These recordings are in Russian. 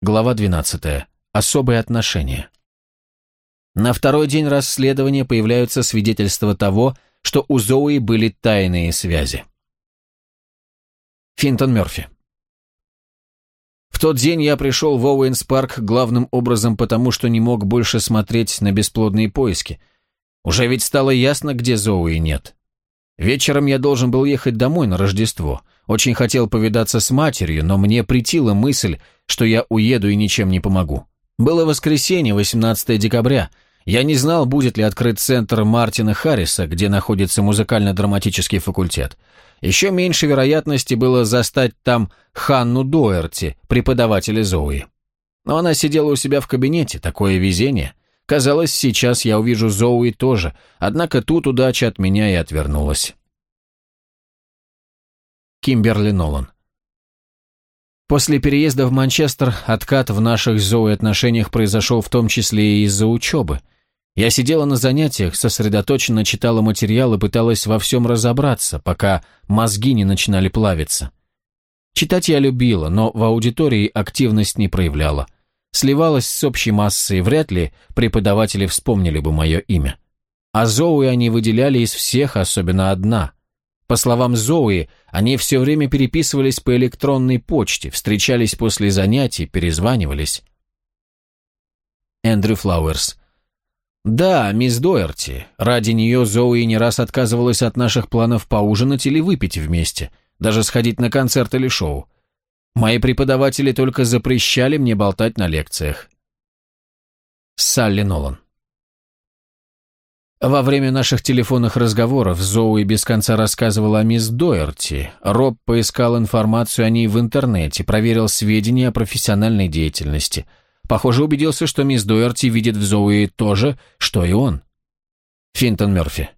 Глава 12. Особые отношения. На второй день расследования появляются свидетельства того, что у Зои были тайные связи. Финтон Мёрфи. В тот день я пришел в Оуэнс-парк главным образом потому, что не мог больше смотреть на бесплодные поиски. Уже ведь стало ясно, где Зоуи нет. Вечером я должен был ехать домой на Рождество – очень хотел повидаться с матерью, но мне притила мысль, что я уеду и ничем не помогу. Было воскресенье, 18 декабря. Я не знал, будет ли открыт центр Мартина Харриса, где находится музыкально-драматический факультет. Еще меньше вероятности было застать там Ханну Доерти, преподавателя Зои. Но она сидела у себя в кабинете, такое везение. Казалось, сейчас я увижу Зоуи тоже, однако тут удача от меня и отвернулась. Кимберли Нолан. После переезда в Манчестер откат в наших зооотношениях произошел в том числе и из-за учебы. Я сидела на занятиях, сосредоточенно читала материал и пыталась во всем разобраться, пока мозги не начинали плавиться. Читать я любила, но в аудитории активность не проявляла. Сливалась с общей массой, вряд ли преподаватели вспомнили бы мое имя. А Зоуи они выделяли из всех, особенно одна – по словам Зои, они все время переписывались по электронной почте, встречались после занятий, перезванивались. Эндрю Флауэрс. «Да, мисс Доерти. Ради нее Зои не раз отказывалась от наших планов поужинать или выпить вместе, даже сходить на концерт или шоу. Мои преподаватели только запрещали мне болтать на лекциях». Салли Нолан. Во время наших телефонных разговоров Зоуи без конца рассказывала о мисс Дойерти. Роб поискал информацию о ней в интернете, проверил сведения о профессиональной деятельности. Похоже, убедился, что мисс Дойерти видит в Зоуи то же, что и он. Финтон Мерфи.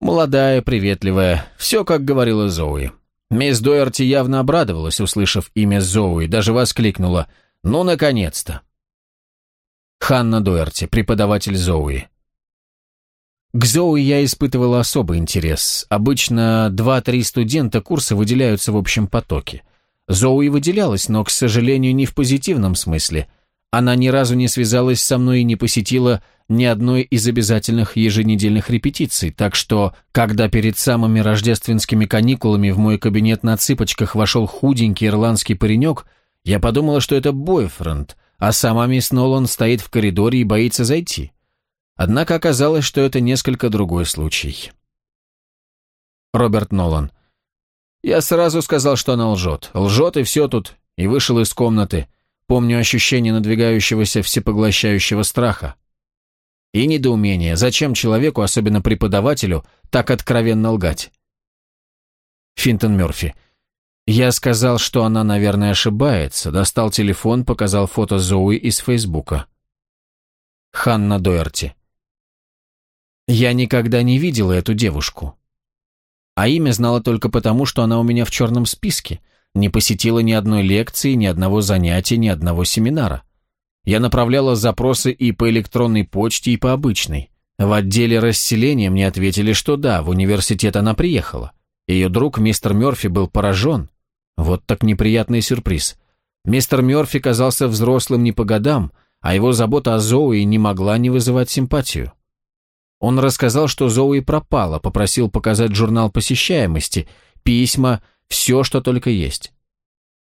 Молодая, приветливая, все, как говорила Зоуи. Мисс Дойерти явно обрадовалась, услышав имя Зоуи, даже воскликнула «Ну, наконец-то!» Ханна Дойерти, преподаватель Зоуи. К Зоу я испытывала особый интерес. Обычно 2-3 студента курса выделяются в общем потоке. Зоу и выделялась, но, к сожалению, не в позитивном смысле. Она ни разу не связалась со мной и не посетила ни одной из обязательных еженедельных репетиций, так что, когда перед самыми рождественскими каникулами в мой кабинет на цыпочках вошел худенький ирландский паренек, я подумала, что это бойфренд, а сама мисс Нолан стоит в коридоре и боится зайти. Однако оказалось, что это несколько другой случай. Роберт Нолан. Я сразу сказал, что она лжет. Лжет и все тут. И вышел из комнаты. Помню ощущение надвигающегося всепоглощающего страха. И недоумение, зачем человеку, особенно преподавателю, так откровенно лгать? Финтон Мерфи, Я сказал, что она, наверное, ошибается. Достал телефон, показал фото Зоуи из Фейсбука. Ханна Доерти. Я никогда не видела эту девушку. А имя знала только потому, что она у меня в черном списке, не посетила ни одной лекции, ни одного занятия, ни одного семинара. Я направляла запросы и по электронной почте, и по обычной. В отделе расселения мне ответили, что да, в университет она приехала. Ее друг, мистер Мерфи был поражен. Вот так неприятный сюрприз. Мистер Мерфи казался взрослым не по годам, а его забота о Зоуи не могла не вызывать симпатию. Он рассказал, что Зоуи пропала, попросил показать журнал посещаемости, письма, все, что только есть.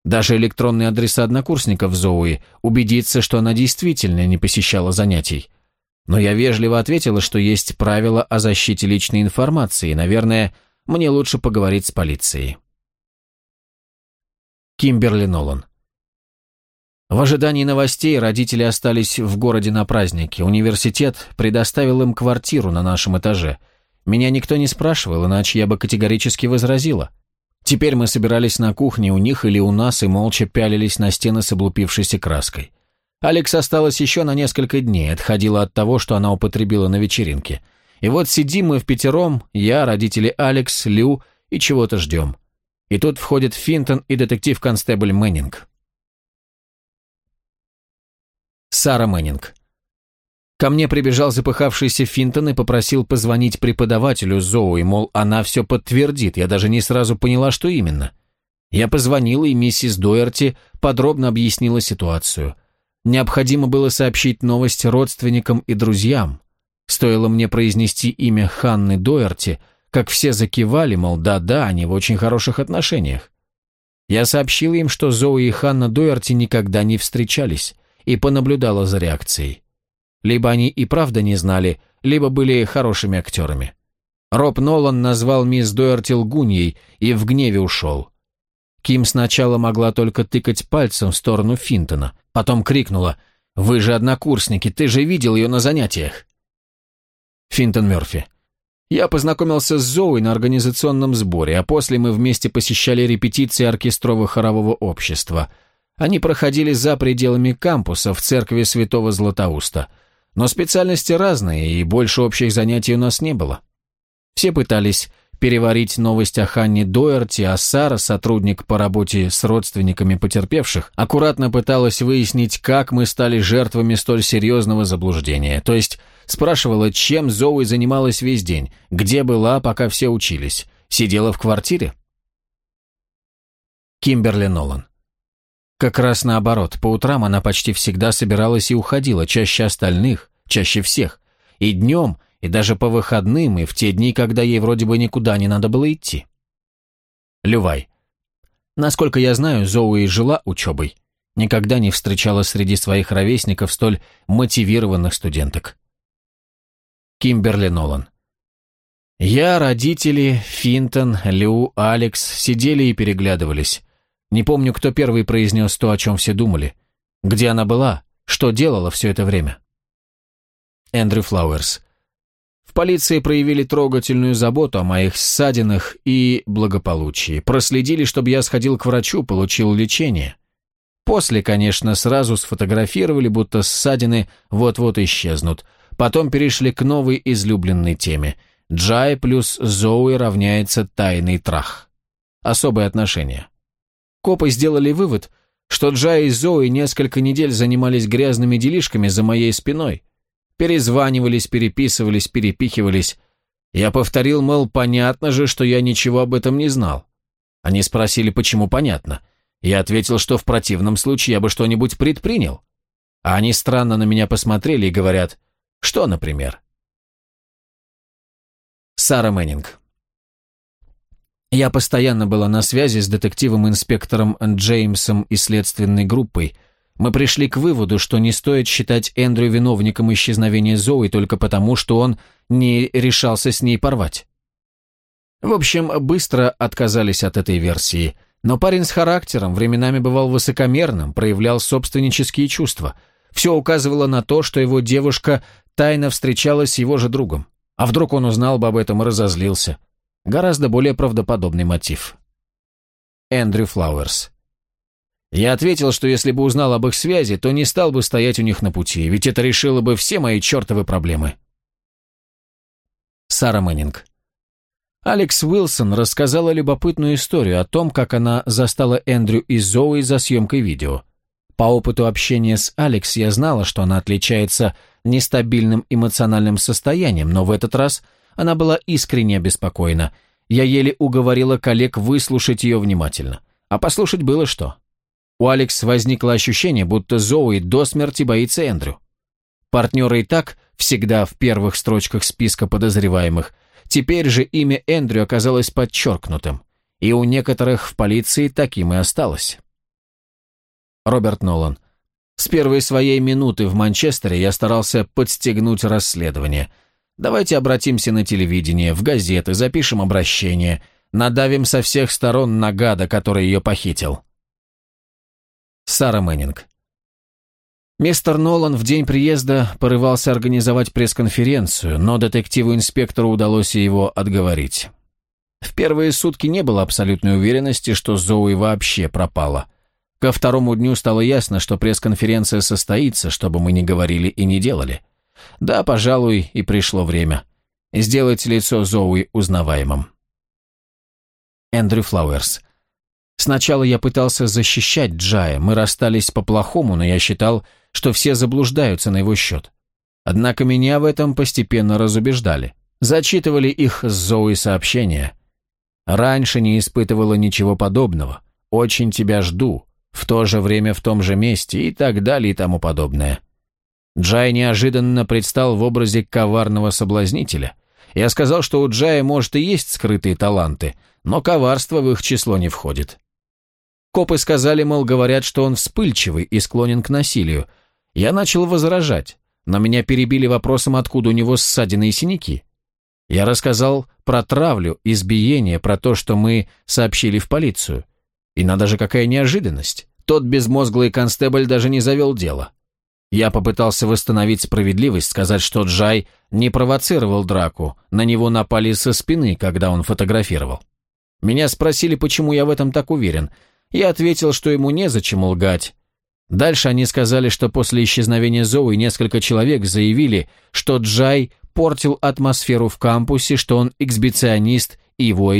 Даже электронные адреса однокурсников Зоуи, убедиться, что она действительно не посещала занятий. Но я вежливо ответила, что есть правила о защите личной информации, наверное, мне лучше поговорить с полицией. Кимберли Нолан в ожидании новостей родители остались в городе на празднике. Университет предоставил им квартиру на нашем этаже. Меня никто не спрашивал, иначе я бы категорически возразила. Теперь мы собирались на кухне у них или у нас и молча пялились на стены с облупившейся краской. Алекс осталась еще на несколько дней, отходила от того, что она употребила на вечеринке. И вот сидим мы впятером, я, родители Алекс, Лю и чего-то ждем. И тут входит Финтон и детектив-констебль Мэннинг. Сара Мэннинг. Ко мне прибежал запыхавшийся Финтон и попросил позвонить преподавателю Зоуи, мол, она все подтвердит, я даже не сразу поняла, что именно. Я позвонила, и миссис Дуэрти подробно объяснила ситуацию. Необходимо было сообщить новость родственникам и друзьям. Стоило мне произнести имя Ханны Дуэрти, как все закивали, мол, да-да, они в очень хороших отношениях. Я сообщила им, что Зои и Ханна Дуэрти никогда не встречались – и понаблюдала за реакцией. Либо они и правда не знали, либо были хорошими актерами. Роб Нолан назвал мисс Дуэрти лгуньей и в гневе ушел. Ким сначала могла только тыкать пальцем в сторону Финтона, потом крикнула «Вы же однокурсники, ты же видел ее на занятиях!» Финтон Мерфи. «Я познакомился с Зоей на организационном сборе, а после мы вместе посещали репетиции оркестрово-хорового общества. Они проходили за пределами кампуса в церкви святого Златоуста. Но специальности разные, и больше общих занятий у нас не было. Все пытались переварить новость о Ханне Дойерти, а Сара, сотрудник по работе с родственниками потерпевших, аккуратно пыталась выяснить, как мы стали жертвами столь серьезного заблуждения. То есть спрашивала, чем Зоуи занималась весь день, где была, пока все учились. Сидела в квартире? Кимберли Нолан. Как раз наоборот, по утрам она почти всегда собиралась и уходила, чаще остальных, чаще всех. И днем, и даже по выходным, и в те дни, когда ей вроде бы никуда не надо было идти. Лювай. Насколько я знаю, Зоуи жила учебой. Никогда не встречала среди своих ровесников столь мотивированных студенток. Кимберли Нолан. Я, родители, Финтон, Лю, Алекс сидели и переглядывались. Не помню, кто первый произнес то, о чем все думали. Где она была? Что делала все это время? Эндрю Флауэрс. В полиции проявили трогательную заботу о моих ссадинах и благополучии. Проследили, чтобы я сходил к врачу, получил лечение. После, конечно, сразу сфотографировали, будто ссадины вот-вот исчезнут. Потом перешли к новой излюбленной теме. Джай плюс Зоуи равняется тайный трах. Особые отношения копы сделали вывод, что Джай и Зои несколько недель занимались грязными делишками за моей спиной. Перезванивались, переписывались, перепихивались. Я повторил, мол, понятно же, что я ничего об этом не знал. Они спросили, почему понятно. Я ответил, что в противном случае я бы что-нибудь предпринял. А они странно на меня посмотрели и говорят, что, например? Сара Мэннинг я постоянно была на связи с детективом-инспектором Джеймсом и следственной группой. Мы пришли к выводу, что не стоит считать Эндрю виновником исчезновения Зои только потому, что он не решался с ней порвать. В общем, быстро отказались от этой версии. Но парень с характером временами бывал высокомерным, проявлял собственнические чувства. Все указывало на то, что его девушка тайно встречалась с его же другом. А вдруг он узнал бы об этом и разозлился? Гораздо более правдоподобный мотив. Эндрю Флауэрс. Я ответил, что если бы узнал об их связи, то не стал бы стоять у них на пути, ведь это решило бы все мои чертовы проблемы. Сара Мэнинг. Алекс Уилсон рассказала любопытную историю о том, как она застала Эндрю и Зои за съемкой видео. По опыту общения с Алекс я знала, что она отличается нестабильным эмоциональным состоянием, но в этот раз – она была искренне обеспокоена. Я еле уговорила коллег выслушать ее внимательно. А послушать было что? У Алекс возникло ощущение, будто Зоуи до смерти боится Эндрю. Партнеры и так всегда в первых строчках списка подозреваемых. Теперь же имя Эндрю оказалось подчеркнутым. И у некоторых в полиции таким и осталось. Роберт Нолан. С первой своей минуты в Манчестере я старался подстегнуть расследование – Давайте обратимся на телевидение, в газеты, запишем обращение, надавим со всех сторон на гада, который ее похитил. Сара Мэнинг. Мистер Нолан в день приезда порывался организовать пресс-конференцию, но детективу-инспектору удалось его отговорить. В первые сутки не было абсолютной уверенности, что Зоуи вообще пропала. Ко второму дню стало ясно, что пресс-конференция состоится, чтобы мы не говорили и не делали – да, пожалуй, и пришло время. Сделать лицо Зоуи узнаваемым. Эндрю Флауэрс. Сначала я пытался защищать Джая, мы расстались по-плохому, но я считал, что все заблуждаются на его счет. Однако меня в этом постепенно разубеждали. Зачитывали их с Зои сообщения. Раньше не испытывала ничего подобного. Очень тебя жду. В то же время в том же месте и так далее и тому подобное. Джай неожиданно предстал в образе коварного соблазнителя. Я сказал, что у Джая, может, и есть скрытые таланты, но коварство в их число не входит. Копы сказали, мол, говорят, что он вспыльчивый и склонен к насилию. Я начал возражать, но меня перебили вопросом, откуда у него ссадины и синяки. Я рассказал про травлю, избиение, про то, что мы сообщили в полицию. И надо же, какая неожиданность. Тот безмозглый констебль даже не завел дело. Я попытался восстановить справедливость, сказать, что Джай не провоцировал драку, на него напали со спины, когда он фотографировал. Меня спросили, почему я в этом так уверен. Я ответил, что ему незачем лгать. Дальше они сказали, что после исчезновения Зои несколько человек заявили, что Джай портил атмосферу в кампусе, что он эксбиционист и его.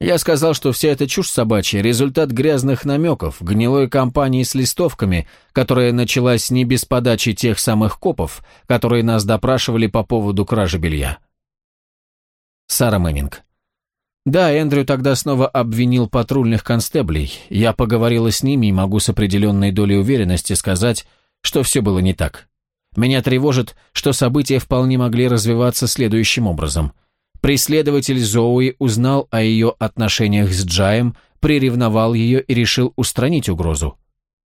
Я сказал, что вся эта чушь собачья – результат грязных намеков, гнилой кампании с листовками, которая началась не без подачи тех самых копов, которые нас допрашивали по поводу кражи белья. Сара Мэминг. Да, Эндрю тогда снова обвинил патрульных констеблей. Я поговорила с ними и могу с определенной долей уверенности сказать, что все было не так. Меня тревожит, что события вполне могли развиваться следующим образом – Преследователь Зоуи узнал о ее отношениях с Джаем, приревновал ее и решил устранить угрозу.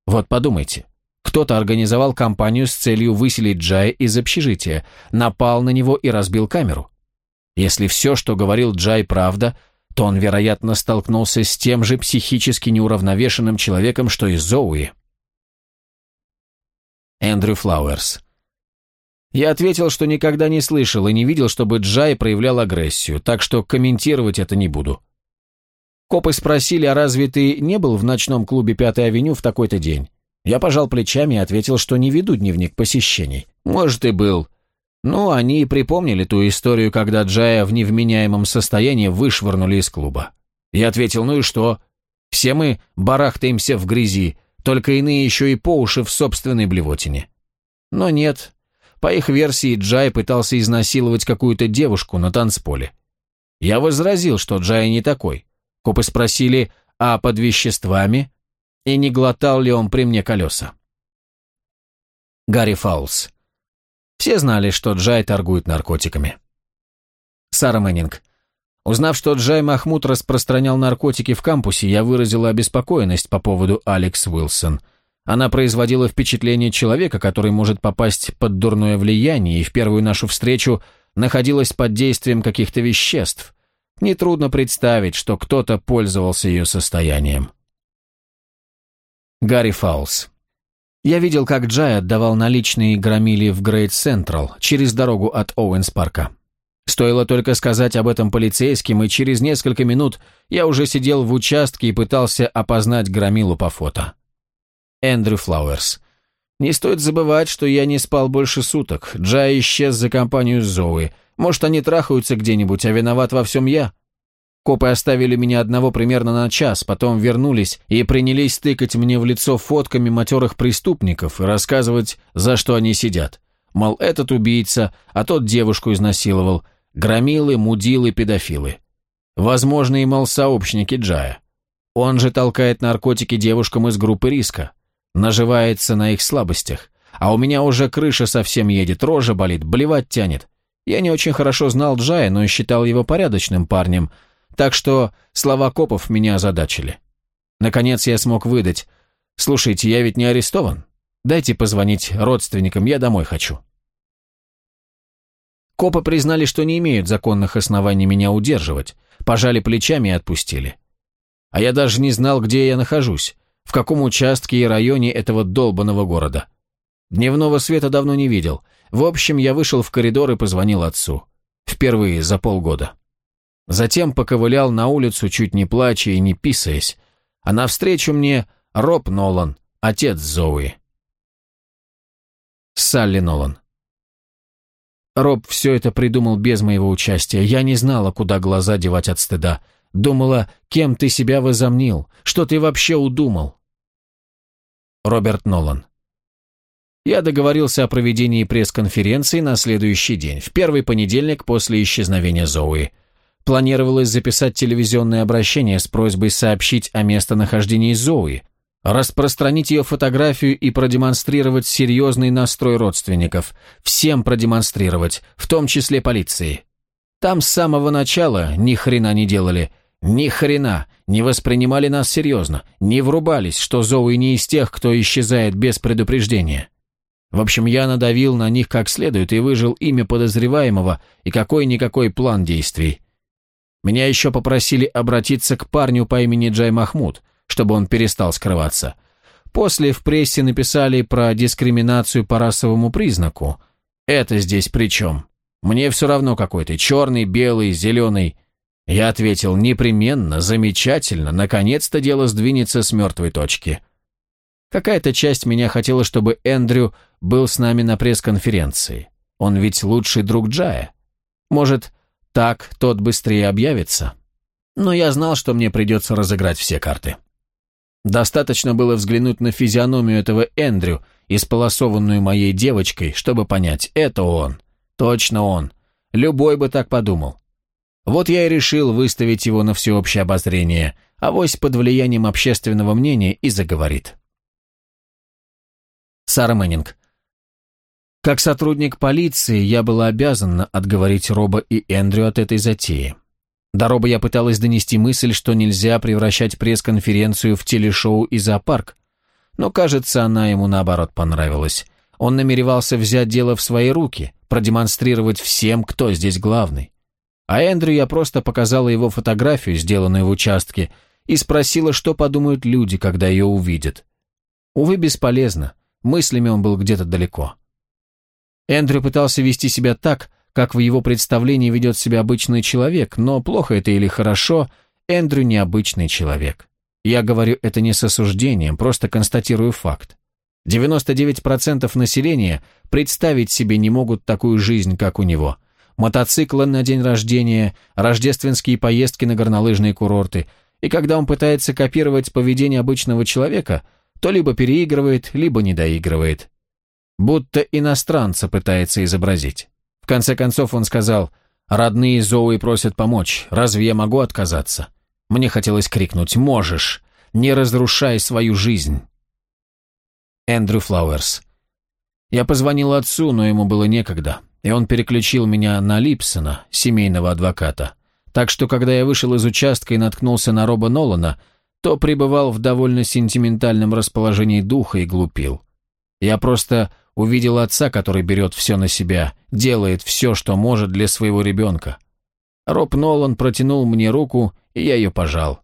Вот подумайте. Кто-то организовал кампанию с целью выселить Джая из общежития, напал на него и разбил камеру. Если все, что говорил Джай, правда, то он, вероятно, столкнулся с тем же психически неуравновешенным человеком, что и Зоуи. Эндрю Флауэрс. Я ответил, что никогда не слышал и не видел, чтобы Джай проявлял агрессию, так что комментировать это не буду. Копы спросили, а разве ты не был в ночном клубе Пятой авеню в такой-то день? Я пожал плечами и ответил, что не веду дневник посещений. Может, и был. Ну, они и припомнили ту историю, когда Джая в невменяемом состоянии вышвырнули из клуба. Я ответил, ну и что? Все мы барахтаемся в грязи, только иные еще и по уши в собственной блевотине. Но нет, по их версии, Джай пытался изнасиловать какую-то девушку на танцполе. Я возразил, что Джай не такой. Копы спросили, а под веществами? И не глотал ли он при мне колеса? Гарри Фаулс. Все знали, что Джай торгует наркотиками. Сара Мэннинг. Узнав, что Джай Махмуд распространял наркотики в кампусе, я выразила обеспокоенность по поводу Алекс Уилсон – она производила впечатление человека, который может попасть под дурное влияние и в первую нашу встречу находилась под действием каких-то веществ. Нетрудно представить, что кто-то пользовался ее состоянием. Гарри Фаулс я видел, как Джай отдавал наличные громиле в Грейт Централ через дорогу от Оуэнс Парка. Стоило только сказать об этом полицейским, и через несколько минут я уже сидел в участке и пытался опознать громилу по фото. Эндрю Флауэрс. Не стоит забывать, что я не спал больше суток. Джай исчез за компанию Зои. Может, они трахаются где-нибудь, а виноват во всем я? Копы оставили меня одного примерно на час, потом вернулись и принялись тыкать мне в лицо фотками матерых преступников и рассказывать, за что они сидят. Мол, этот убийца, а тот девушку изнасиловал. Громилы, мудилы, педофилы. Возможно, и мол, сообщники Джая. Он же толкает наркотики девушкам из группы риска наживается на их слабостях. А у меня уже крыша совсем едет, рожа болит, блевать тянет. Я не очень хорошо знал Джая, но считал его порядочным парнем, так что слова копов меня озадачили. Наконец я смог выдать. «Слушайте, я ведь не арестован. Дайте позвонить родственникам, я домой хочу». Копы признали, что не имеют законных оснований меня удерживать, пожали плечами и отпустили. А я даже не знал, где я нахожусь в каком участке и районе этого долбанного города. Дневного света давно не видел. В общем, я вышел в коридор и позвонил отцу. Впервые за полгода. Затем поковылял на улицу, чуть не плача и не писаясь. А навстречу мне Роб Нолан, отец Зоуи. Салли Нолан. Роб все это придумал без моего участия. Я не знала, куда глаза девать от стыда. Думала, кем ты себя возомнил, что ты вообще удумал. Роберт Нолан. Я договорился о проведении пресс-конференции на следующий день, в первый понедельник после исчезновения Зоуи. Планировалось записать телевизионное обращение с просьбой сообщить о местонахождении Зои, распространить ее фотографию и продемонстрировать серьезный настрой родственников, всем продемонстрировать, в том числе полиции. Там с самого начала ни хрена не делали – ни хрена, не воспринимали нас серьезно, не врубались, что Зоуи не из тех, кто исчезает без предупреждения. В общем, я надавил на них как следует и выжил имя подозреваемого и какой-никакой план действий. Меня еще попросили обратиться к парню по имени Джай Махмуд, чтобы он перестал скрываться. После в прессе написали про дискриминацию по расовому признаку. Это здесь при чем? Мне все равно какой ты, черный, белый, зеленый – я ответил, непременно, замечательно, наконец-то дело сдвинется с мертвой точки. Какая-то часть меня хотела, чтобы Эндрю был с нами на пресс-конференции. Он ведь лучший друг Джая. Может, так тот быстрее объявится? Но я знал, что мне придется разыграть все карты. Достаточно было взглянуть на физиономию этого Эндрю, исполосованную моей девочкой, чтобы понять, это он, точно он. Любой бы так подумал. Вот я и решил выставить его на всеобщее обозрение, а вось под влиянием общественного мнения и заговорит. Сара Мэннинг. Как сотрудник полиции, я была обязана отговорить Роба и Эндрю от этой затеи. До Роба я пыталась донести мысль, что нельзя превращать пресс-конференцию в телешоу и зоопарк, но, кажется, она ему наоборот понравилась. Он намеревался взять дело в свои руки, продемонстрировать всем, кто здесь главный. А Эндрю я просто показала его фотографию, сделанную в участке, и спросила, что подумают люди, когда ее увидят. Увы, бесполезно. Мыслями он был где-то далеко. Эндрю пытался вести себя так, как в его представлении ведет себя обычный человек, но плохо это или хорошо, Эндрю необычный человек. Я говорю это не с осуждением, просто констатирую факт. 99% населения представить себе не могут такую жизнь, как у него мотоцикла на день рождения, рождественские поездки на горнолыжные курорты. И когда он пытается копировать поведение обычного человека, то либо переигрывает, либо не доигрывает, Будто иностранца пытается изобразить. В конце концов он сказал, «Родные Зоуи просят помочь, разве я могу отказаться?» Мне хотелось крикнуть, «Можешь! Не разрушай свою жизнь!» Эндрю Флауэрс. Я позвонил отцу, но ему было некогда и он переключил меня на Липсона, семейного адвоката. Так что, когда я вышел из участка и наткнулся на Роба Нолана, то пребывал в довольно сентиментальном расположении духа и глупил. Я просто увидел отца, который берет все на себя, делает все, что может для своего ребенка. Роб Нолан протянул мне руку, и я ее пожал.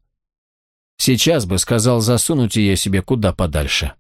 Сейчас бы сказал засунуть ее себе куда подальше.